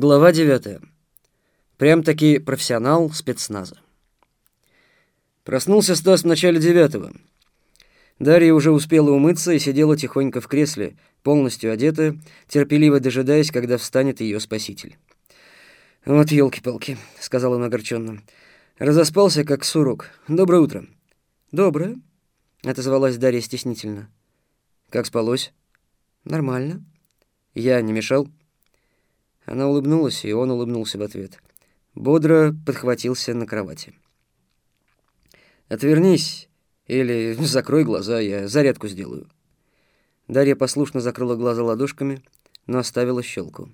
Глава 9. Прям-таки профессионал спецназа. Проснулся Стас в начале девятого. Дарья уже успела умыться и сидела тихонько в кресле, полностью одетая, терпеливо дожидаясь, когда встанет ее спаситель. «Вот елки-палки», — сказал он огорченно. Разоспался, как сурок. «Доброе утро». «Доброе», — отозвалась Дарья стеснительно. «Как спалось?» «Нормально». «Я не мешал?» Она улыбнулась, и он улыбнулся в ответ. Бодро подхватился на кровати. «Отвернись или закрой глаза, я зарядку сделаю». Дарья послушно закрыла глаза ладошками, но оставила щелку.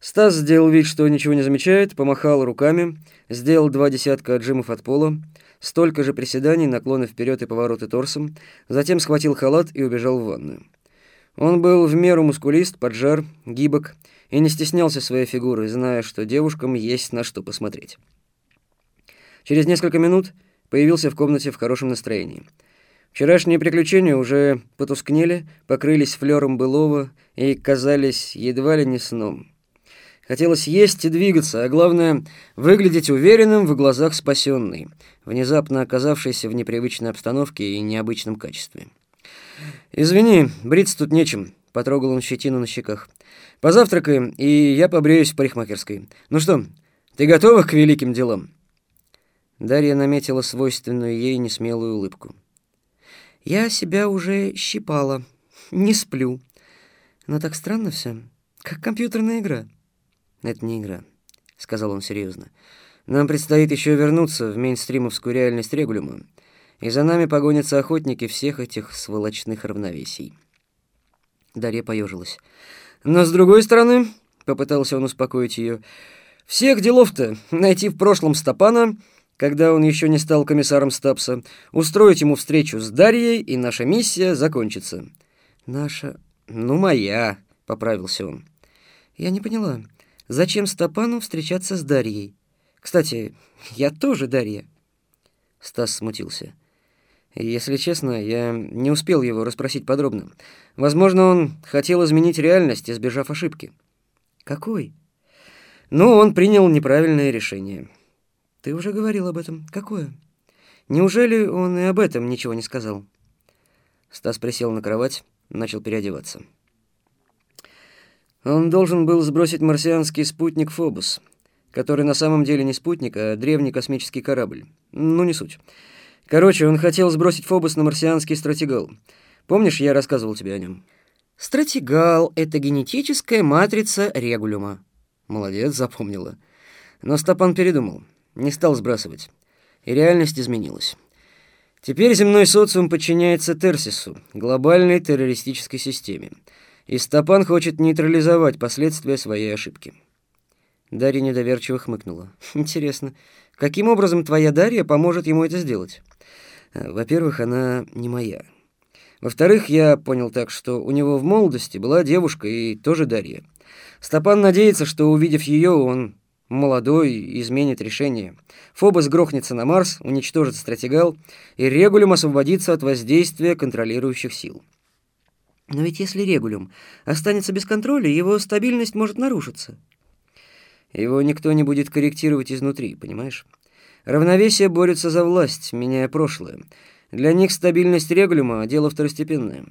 Стас сделал вид, что ничего не замечает, помахал руками, сделал два десятка отжимов от пола, столько же приседаний, наклоны вперед и повороты торсом, затем схватил халат и убежал в ванную. Он был в меру мускулист, поджар, гибок, и не стеснялся своей фигуры, зная, что девушкам есть на что посмотреть. Через несколько минут появился в комнате в хорошем настроении. Вчерашние приключения уже потускнели, покрылись флером былого и казались едва ли не сном. Хотелось есть и двигаться, а главное — выглядеть уверенным в глазах спасенной, внезапно оказавшейся в непривычной обстановке и необычном качестве. «Извини, бриться тут нечем», — потрогал он щетину на щеках. Позавтракаем, и я побреюсь в парикмахерской. Ну что, ты готова к великим делам?» Дарья наметила свойственную ей несмелую улыбку. «Я себя уже щипала. Не сплю. Но так странно все, как компьютерная игра». «Это не игра», — сказал он серьезно. «Нам предстоит еще вернуться в мейнстримовскую реальность регулюма, и за нами погонятся охотники всех этих сволочных равновесий». Дарья поежилась. Но с другой стороны, попытался он успокоить ее, всех делов-то найти в прошлом Стопана, когда он еще не стал комиссаром Стапса, устроить ему встречу с Дарьей, и наша миссия закончится. Наша... Ну, моя, поправился он. Я не поняла, зачем Стопану встречаться с Дарьей? Кстати, я тоже Дарья. Стас смутился. Если честно, я не успел его расспросить подробно. Возможно, он хотел изменить реальность, избежав ошибки. Какой? Ну, он принял неправильное решение. Ты уже говорил об этом. Какое? Неужели он и об этом ничего не сказал? Стас присел на кровать, начал переодеваться. Он должен был сбросить марсианский спутник Фобос, который на самом деле не спутник, а древний космический корабль. Ну, не суть. Короче, он хотел сбросить Фобос на марсианский стратегал. Помнишь, я рассказывал тебе о нем? Стратегал — это генетическая матрица регулюма. Молодец, запомнила. Но Стапан передумал, не стал сбрасывать. И реальность изменилась. Теперь земной социум подчиняется Терсису, глобальной террористической системе. И Стапан хочет нейтрализовать последствия своей ошибки. Дарья недоверчиво хмыкнула. «Интересно, каким образом твоя Дарья поможет ему это сделать?» Э, во-первых, она не моя. Во-вторых, я понял так, что у него в молодости была девушка и тоже Дарья. Стопан надеется, что, увидев ее, он молодой изменит решение. Фобос грохнется на Марс, уничтожит стратегал, и Регулюм освободится от воздействия контролирующих сил. Но ведь если Регулюм останется без контроля, его стабильность может нарушиться. Его никто не будет корректировать изнутри, понимаешь? Равновесие борется за власть, меняя прошлое. Для них стабильность регулюма – дело второстепенное.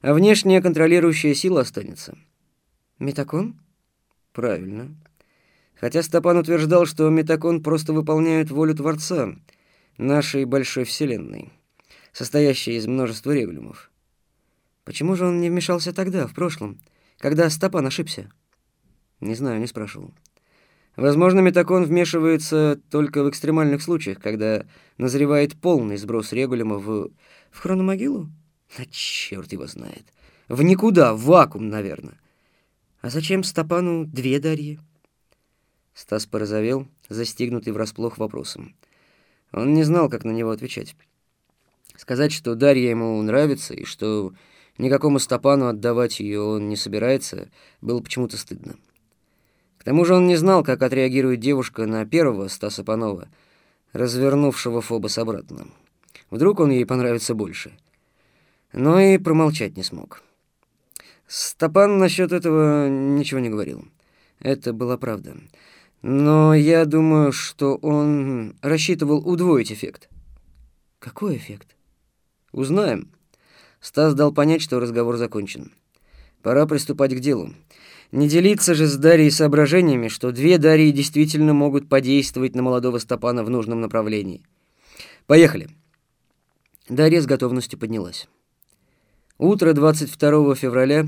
А внешняя контролирующая сила останется. Метакон? Правильно. Хотя Стопан утверждал, что метакон просто выполняет волю Творца, нашей большой вселенной, состоящей из множества регулюмов. Почему же он не вмешался тогда, в прошлом, когда Стопан ошибся? Не знаю, не спрашивал. Возможно, метакон вмешивается только в экстремальных случаях, когда назревает полный сброс регулима в... В хрономогилу? А черт его знает. В никуда, в вакуум, наверное. А зачем Стопану две Дарьи? Стас порозовел, застигнутый врасплох вопросом. Он не знал, как на него отвечать. Сказать, что Дарья ему нравится, и что никакому Стопану отдавать ее он не собирается, было почему-то стыдно. К тому же он не знал, как отреагирует девушка на первого Стаса Панова, развернувшего Фобос обратно. Вдруг он ей понравится больше. Но и промолчать не смог. Стопан насчет этого ничего не говорил. Это была правда. Но я думаю, что он рассчитывал удвоить эффект. Какой эффект? Узнаем. Стас дал понять, что разговор закончен. Пора приступать к делу. Не делиться же с Дарьей соображениями, что две Дарьи действительно могут подействовать на молодого Стопана в нужном направлении. Поехали. Дарья с готовностью поднялась. Утро 22 февраля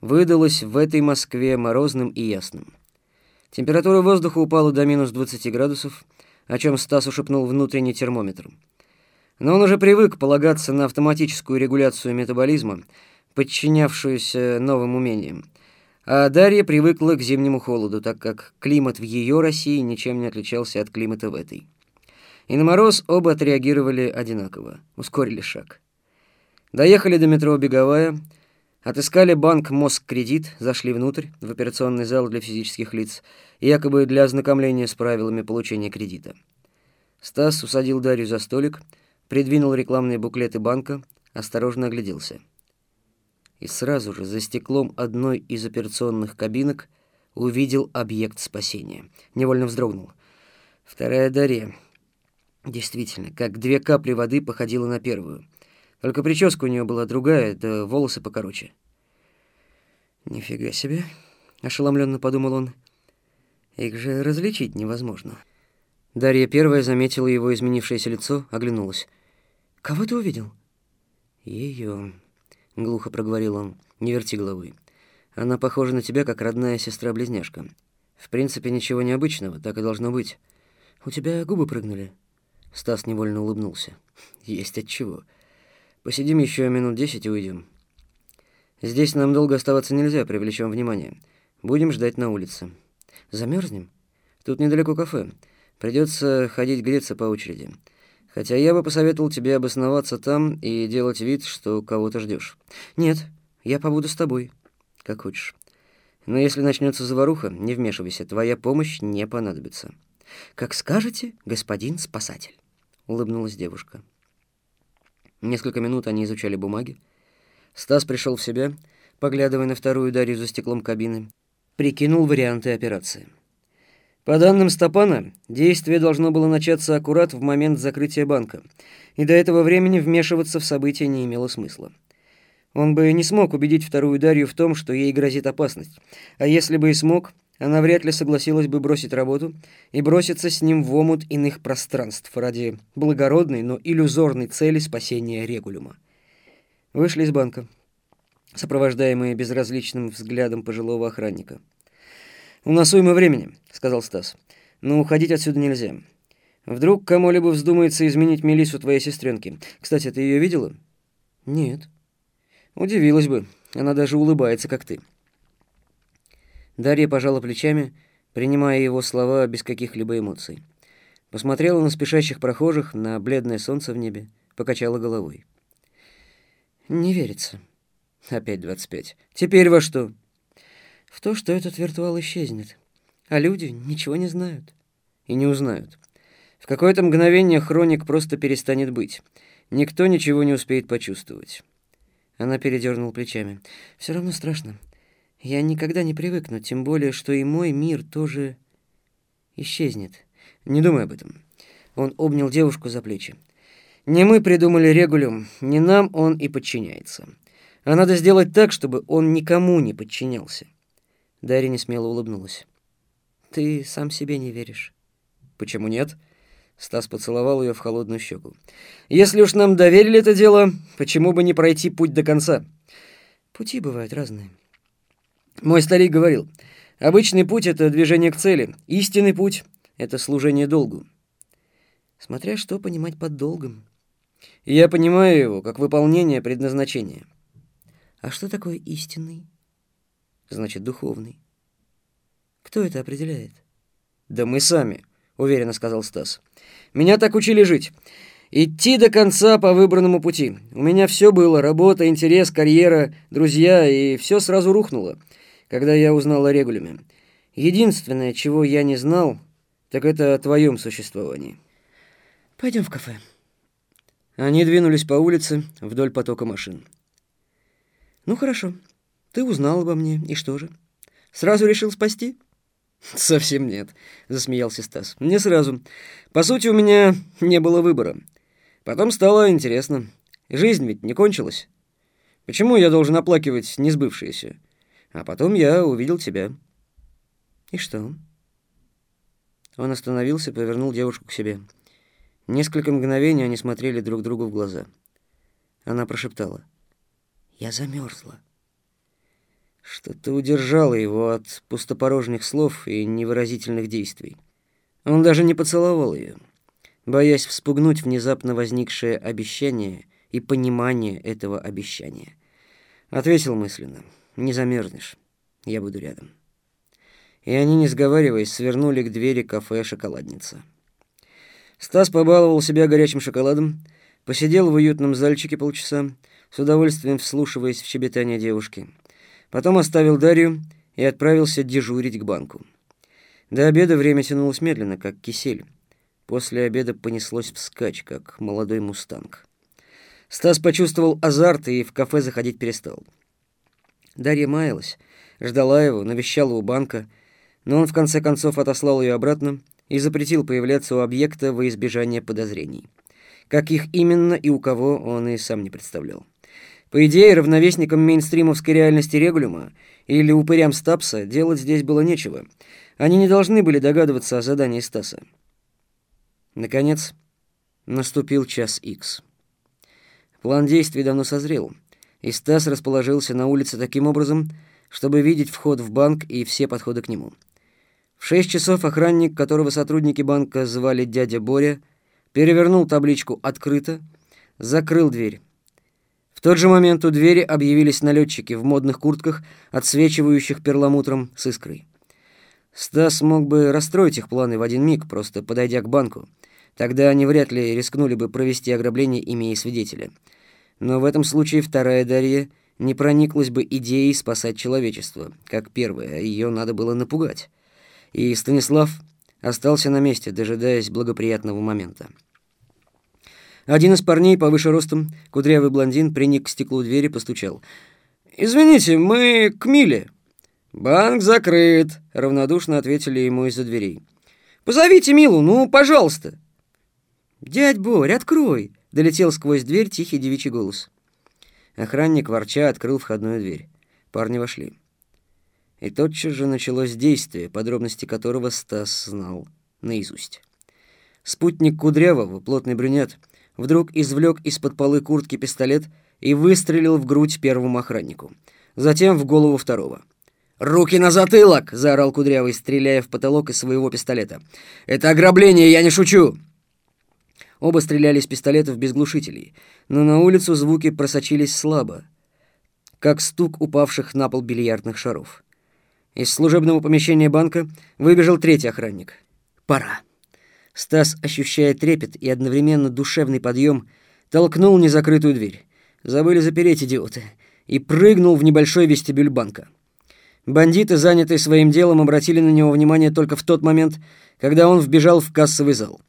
выдалось в этой Москве морозным и ясным. Температура воздуха упала до минус 20 градусов, о чем Стас ушепнул внутренний термометр. Но он уже привык полагаться на автоматическую регуляцию метаболизма, подчинявшуюся новым умениям. А Дарья привыкла к зимнему холоду, так как климат в ее России ничем не отличался от климата в этой. И на мороз оба отреагировали одинаково, ускорили шаг. Доехали до метро «Беговая», отыскали банк «Москкредит», зашли внутрь, в операционный зал для физических лиц, якобы для ознакомления с правилами получения кредита. Стас усадил Дарью за столик, придвинул рекламные буклеты банка, осторожно огляделся. И сразу же за стеклом одной из операционных кабинок увидел объект спасения. Невольно вздрогнул. Вторая Дарья. Действительно, как две капли воды походила на первую. Только прическа у нее была другая, да волосы покороче. «Нифига себе!» — ошеломленно подумал он. «Их же различить невозможно». Дарья первая заметила его изменившееся лицо, оглянулась. Кого ты увидел? Ее, глухо проговорил он. Не верти головой. Она похожа на тебя, как родная сестра-близняшка. В принципе, ничего необычного, так и должно быть. У тебя губы прыгнули. Стас невольно улыбнулся. Есть от чего. Посидим еще минут десять и уйдем. Здесь нам долго оставаться нельзя, привлечем внимание. Будем ждать на улице. Замерзнем? Тут недалеко кафе. Придется ходить греться по очереди. Хотя я бы посоветовал тебе обосноваться там и делать вид, что кого-то ждешь. Нет, я побуду с тобой. Как хочешь. Но если начнется заваруха, не вмешивайся, твоя помощь не понадобится. Как скажете, господин спасатель, улыбнулась девушка. Несколько минут они изучали бумаги. Стас пришел в себя, поглядывая на вторую Дарью за стеклом кабины, прикинул варианты операции. По данным Стопана, действие должно было начаться аккурат в момент закрытия банка, и до этого времени вмешиваться в события не имело смысла. Он бы не смог убедить вторую Дарью в том, что ей грозит опасность, а если бы и смог, она вряд ли согласилась бы бросить работу и броситься с ним в омут иных пространств ради благородной, но иллюзорной цели спасения Регулюма. Вышли из банка, сопровождаемые безразличным взглядом пожилого охранника. «У нас уйма времени», — сказал Стас. «Но уходить отсюда нельзя. Вдруг кому-либо вздумается изменить Мелиссу твоей сестренки. Кстати, ты ее видела?» «Нет». «Удивилась бы. Она даже улыбается, как ты». Дарья пожала плечами, принимая его слова без каких-либо эмоций. Посмотрела на спешащих прохожих, на бледное солнце в небе, покачала головой. «Не верится». «Опять двадцать пять. Теперь во что?» В то, что этот виртуал исчезнет. А люди ничего не знают. И не узнают. В какое-то мгновение хроник просто перестанет быть. Никто ничего не успеет почувствовать. Она передернула плечами. Все равно страшно. Я никогда не привыкну, тем более, что и мой мир тоже исчезнет. Не думай об этом. Он обнял девушку за плечи. Не мы придумали регулюм, не нам он и подчиняется. А надо сделать так, чтобы он никому не подчинялся. Дарья несмело улыбнулась. «Ты сам себе не веришь». «Почему нет?» Стас поцеловал ее в холодную щеку. «Если уж нам доверили это дело, почему бы не пройти путь до конца?» «Пути бывают разные». Мой старик говорил, обычный путь — это движение к цели, истинный путь — это служение долгу. Смотря что понимать под долгом. Я понимаю его как выполнение предназначения. А что такое истинный? Значит духовный. Кто это определяет? Да мы сами, уверенно сказал Стас. Меня так учили жить. Идти до конца по выбранному пути. У меня все было: работа, интерес, карьера, друзья, и все сразу рухнуло, когда я узнал о регулюме. Единственное, чего я не знал, так это о твоем существовании. Пойдем в кафе. Они двинулись по улице вдоль потока машин. Ну хорошо. Ты узнал обо мне, и что же? Сразу решил спасти? «Совсем нет», — засмеялся Стас. «Не сразу. По сути, у меня не было выбора. Потом стало интересно. Жизнь ведь не кончилась. Почему я должен оплакивать несбывшееся? А потом я увидел тебя». «И что?» Он остановился, повернул девушку к себе. Несколько мгновений они смотрели друг другу в глаза. Она прошептала. «Я замерзла». Что-то удержало его от пустопорожних слов и невыразительных действий. Он даже не поцеловал ее, боясь вспугнуть внезапно возникшее обещание и понимание этого обещания. Ответил мысленно. «Не замерзнешь. Я буду рядом». И они, не сговариваясь, свернули к двери кафе «Шоколадница». Стас побаловал себя горячим шоколадом, посидел в уютном зальчике полчаса, с удовольствием вслушиваясь в щебетание девушки — Потом оставил Дарью и отправился дежурить к банку. До обеда время тянулось медленно, как кисель. После обеда понеслось вскачь, как молодой мустанг. Стас почувствовал азарт и в кафе заходить перестал. Дарья маялась, ждала его, навещала у банка, но он в конце концов отослал ее обратно и запретил появляться у объекта во избежание подозрений. Как их именно и у кого, он и сам не представлял. По идее, равновесникам мейнстримовской реальности Регулюма или упырям Стапса делать здесь было нечего. Они не должны были догадываться о задании Стаса. Наконец, наступил час икс. План действий давно созрел, и Стас расположился на улице таким образом, чтобы видеть вход в банк и все подходы к нему. В шесть часов охранник, которого сотрудники банка звали дядя Боря, перевернул табличку «Открыто», закрыл дверь тот же момент у двери объявились налетчики в модных куртках, отсвечивающих перламутром с искрой. Стас мог бы расстроить их планы в один миг, просто подойдя к банку. Тогда они вряд ли рискнули бы провести ограбление, имея свидетеля. Но в этом случае вторая Дарья не прониклась бы идеей спасать человечество, как первая, ее надо было напугать. И Станислав остался на месте, дожидаясь благоприятного момента. Один из парней повыше ростом, кудрявый блондин, приник к стеклу двери, постучал. «Извините, мы к Миле». «Банк закрыт», — равнодушно ответили ему из-за дверей. «Позовите Милу, ну, пожалуйста». «Дядь Борь, открой!» — долетел сквозь дверь тихий девичий голос. Охранник, ворча, открыл входную дверь. Парни вошли. И тотчас же началось действие, подробности которого Стас знал наизусть. Спутник Кудрявого, плотный брюнет, вдруг извлек из-под полы куртки пистолет и выстрелил в грудь первому охраннику, затем в голову второго. «Руки на затылок!» — заорал Кудрявый, стреляя в потолок из своего пистолета. «Это ограбление, я не шучу!» Оба стреляли из пистолетов без глушителей, но на улицу звуки просочились слабо, как стук упавших на пол бильярдных шаров. Из служебного помещения банка выбежал третий охранник. «Пора!» Стас, ощущая трепет и одновременно душевный подъем, толкнул незакрытую дверь. Забыли запереть идиоты. И прыгнул в небольшой вестибюль банка. Бандиты, занятые своим делом, обратили на него внимание только в тот момент, когда он вбежал в кассовый зал.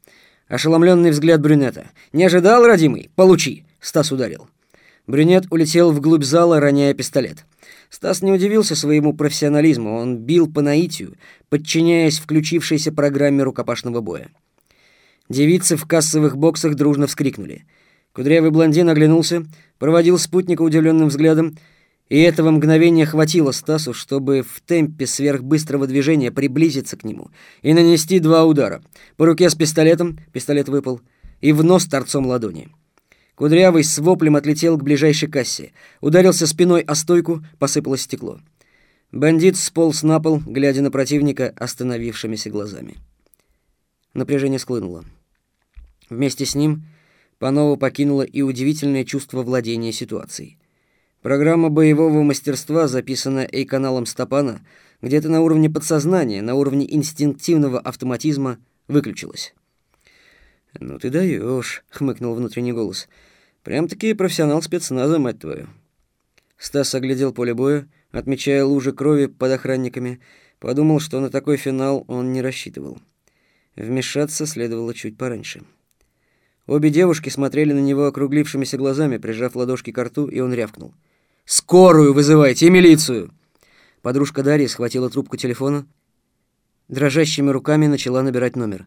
Ошеломленный взгляд брюнета. «Не ожидал, родимый? Получи!» Стас ударил. Брюнет улетел вглубь зала, роняя пистолет. Стас не удивился своему профессионализму. Он бил по наитию, подчиняясь включившейся программе рукопашного боя. Девицы в кассовых боксах дружно вскрикнули. Кудрявый блондин оглянулся, проводил спутника удивленным взглядом, и этого мгновения хватило Стасу, чтобы в темпе сверхбыстрого движения приблизиться к нему и нанести два удара. По руке с пистолетом, пистолет выпал, и в нос торцом ладони. Кудрявый с воплем отлетел к ближайшей кассе, ударился спиной о стойку, посыпалось стекло. Бандит сполз на пол, глядя на противника остановившимися глазами. Напряжение склынуло. Вместе с ним Панова покинула и удивительное чувство владения ситуацией. Программа боевого мастерства, записанная Эй-каналом Стопана, где-то на уровне подсознания, на уровне инстинктивного автоматизма, выключилась. «Ну ты даешь», — хмыкнул внутренний голос. «Прям-таки профессионал спецназа, мать твою». Стас оглядел поле боя, отмечая лужи крови под охранниками, подумал, что на такой финал он не рассчитывал. Вмешаться следовало чуть пораньше. Обе девушки смотрели на него округлившимися глазами, прижав ладошки к рту, и он рявкнул. «Скорую вызывайте и милицию!» Подружка Дарья схватила трубку телефона. Дрожащими руками начала набирать номер.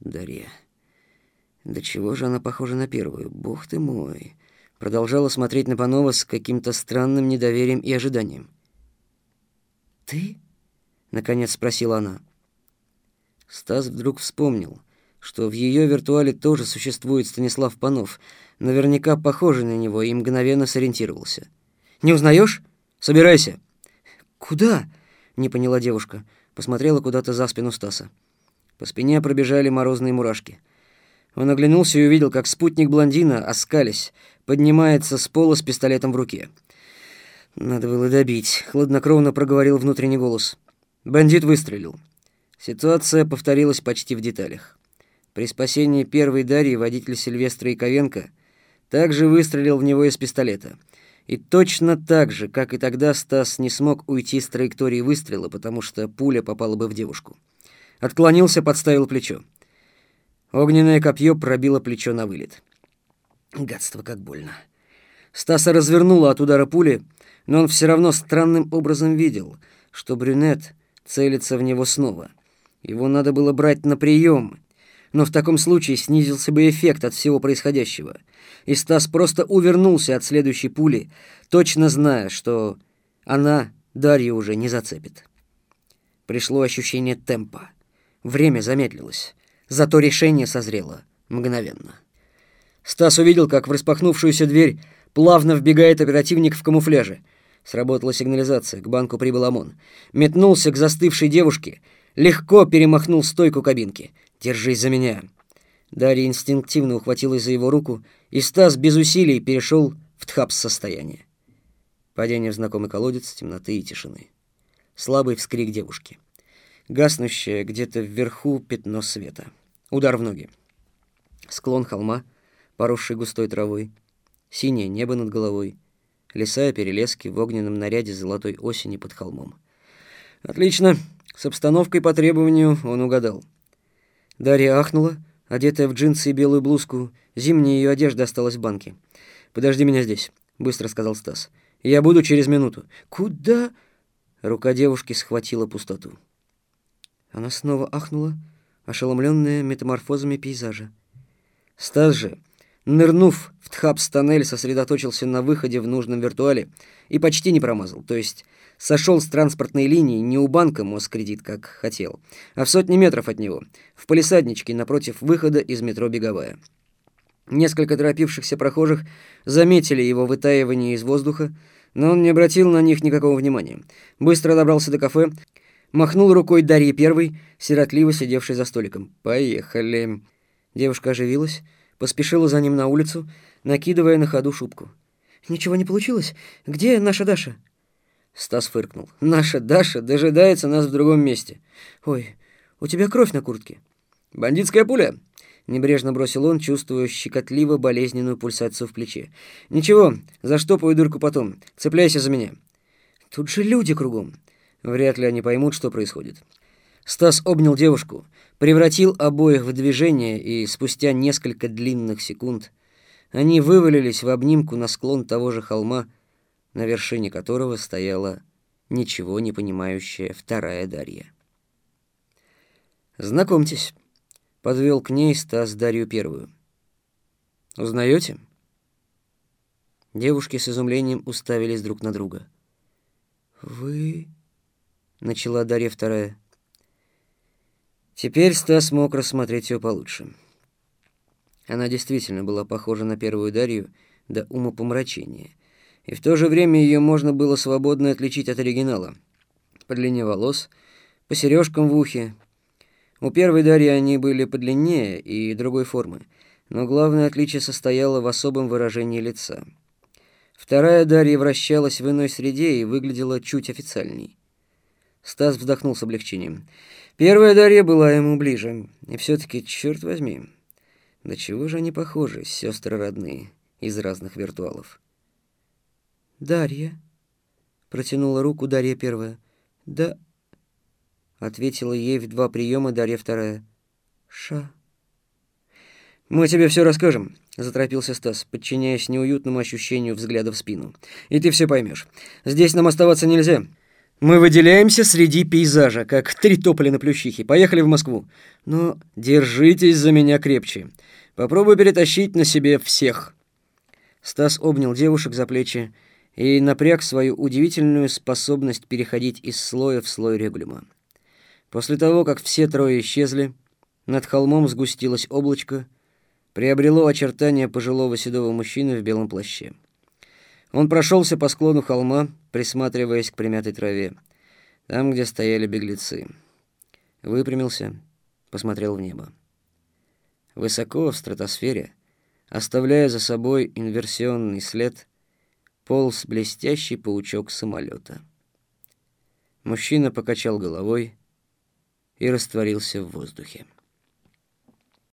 Дарья. Да чего же она похожа на первую? Бог ты мой. Продолжала смотреть на Панова с каким-то странным недоверием и ожиданием. «Ты?» — наконец спросила она. Стас вдруг вспомнил, что в ее виртуале тоже существует Станислав Панов, наверняка похожий на него, и мгновенно сориентировался. «Не узнаешь? Собирайся!» «Куда?» — не поняла девушка. Посмотрела куда-то за спину Стаса. По спине пробежали морозные мурашки. Он оглянулся и увидел, как спутник блондина, оскались, поднимается с пола с пистолетом в руке. «Надо было добить», — хладнокровно проговорил внутренний голос. Бандит выстрелил. Ситуация повторилась почти в деталях. При спасении первой Дарьи водитель Сильвестра Яковенко также выстрелил в него из пистолета. И точно так же, как и тогда, Стас не смог уйти с траектории выстрела, потому что пуля попала бы в девушку. Отклонился, подставил плечо. Огненное копье пробило плечо на вылет. Гадство, как больно. Стаса развернуло от удара пули, но он все равно странным образом видел, что брюнет целится в него снова. Его надо было брать на прием, но в таком случае снизился бы эффект от всего происходящего. И Стас просто увернулся от следующей пули, точно зная, что она Дарью уже не зацепит. Пришло ощущение темпа. Время замедлилось, зато решение созрело мгновенно. Стас увидел, как в распахнувшуюся дверь плавно вбегает оперативник в камуфляже. Сработала сигнализация, к банку прибыл ОМОН. Метнулся к застывшей девушке, легко перемахнул стойку кабинки. «Держись за меня!» Дарья инстинктивно ухватилась за его руку, и Стас без усилий перешел в тхапс-состояние. Падение в знакомый колодец, темноты и тишины. Слабый вскрик девушки. Гаснущее где-то вверху пятно света. Удар в ноги. Склон холма, поросший густой травой. Синее небо над головой. Леса и перелески в огненном наряде золотой осени под холмом. Отлично. С обстановкой по требованию он угадал. Дарья ахнула, одетая в джинсы и белую блузку. Зимняя ее одежда осталась в банке. «Подожди меня здесь», — быстро сказал Стас. «Я буду через минуту». «Куда?» Рука девушки схватила пустоту. Она снова ахнула, ошеломленная метаморфозами пейзажа. Стас же, нырнув в Тхапс-тоннель, сосредоточился на выходе в нужном виртуале и почти не промазал, то есть сошел с транспортной линии не у банка Москредит, как хотел, а в сотни метров от него, в палисадничке напротив выхода из метро «Беговая». Несколько торопившихся прохожих заметили его вытаивание из воздуха, но он не обратил на них никакого внимания. Быстро добрался до кафе, Махнул рукой Дарье Первой, сиротливо сидевшей за столиком. «Поехали». Девушка оживилась, поспешила за ним на улицу, накидывая на ходу шубку. «Ничего не получилось? Где наша Даша?» Стас фыркнул. «Наша Даша дожидается нас в другом месте». «Ой, у тебя кровь на куртке». «Бандитская пуля!» Небрежно бросил он, чувствуя щекотливо болезненную пульсацию в плече. «Ничего, заштопаю дырку потом. Цепляйся за меня». «Тут же люди кругом». Вряд ли они поймут, что происходит. Стас обнял девушку, превратил обоих в движение, и спустя несколько длинных секунд они вывалились в обнимку на склон того же холма, на вершине которого стояла ничего не понимающая вторая Дарья. «Знакомьтесь», — подвел к ней Стас Дарью Первую. «Узнаете?» Девушки с изумлением уставились друг на друга. «Вы...» — начала Дарья вторая. Теперь Стас мог рассмотреть ее получше. Она действительно была похожа на первую Дарью до умопомрачения, и в то же время ее можно было свободно отличить от оригинала. По длине волос, по сережкам в ухе. У первой Дарьи они были подлиннее и другой формы, но главное отличие состояло в особом выражении лица. Вторая Дарья вращалась в иной среде и выглядела чуть официальней. Стас вздохнул с облегчением. Первая Дарья была ему ближе. И все-таки, черт возьми, да чего же они похожи, сестры родные, из разных виртуалов. «Дарья?» — протянула руку Дарья первая. «Да...» — ответила ей в два приема Дарья вторая. «Ша...» «Мы тебе все расскажем», — заторопился Стас, подчиняясь неуютному ощущению взгляда в спину. «И ты все поймешь. Здесь нам оставаться нельзя. Мы выделяемся среди пейзажа, как три тополя на плющихе. Поехали в Москву. Но держитесь за меня крепче. Попробую перетащить на себе всех». Стас обнял девушек за плечи и напряг свою удивительную способность переходить из слоя в слой регулюма. После того, как все трое исчезли, над холмом сгустилось облачко, приобрело очертания пожилого седого мужчины в белом плаще. Он прошелся по склону холма, присматриваясь к примятой траве, там, где стояли беглецы. Выпрямился, посмотрел в небо. Высоко в стратосфере, оставляя за собой инверсионный след, полз блестящий паучок самолета. Мужчина покачал головой и растворился в воздухе.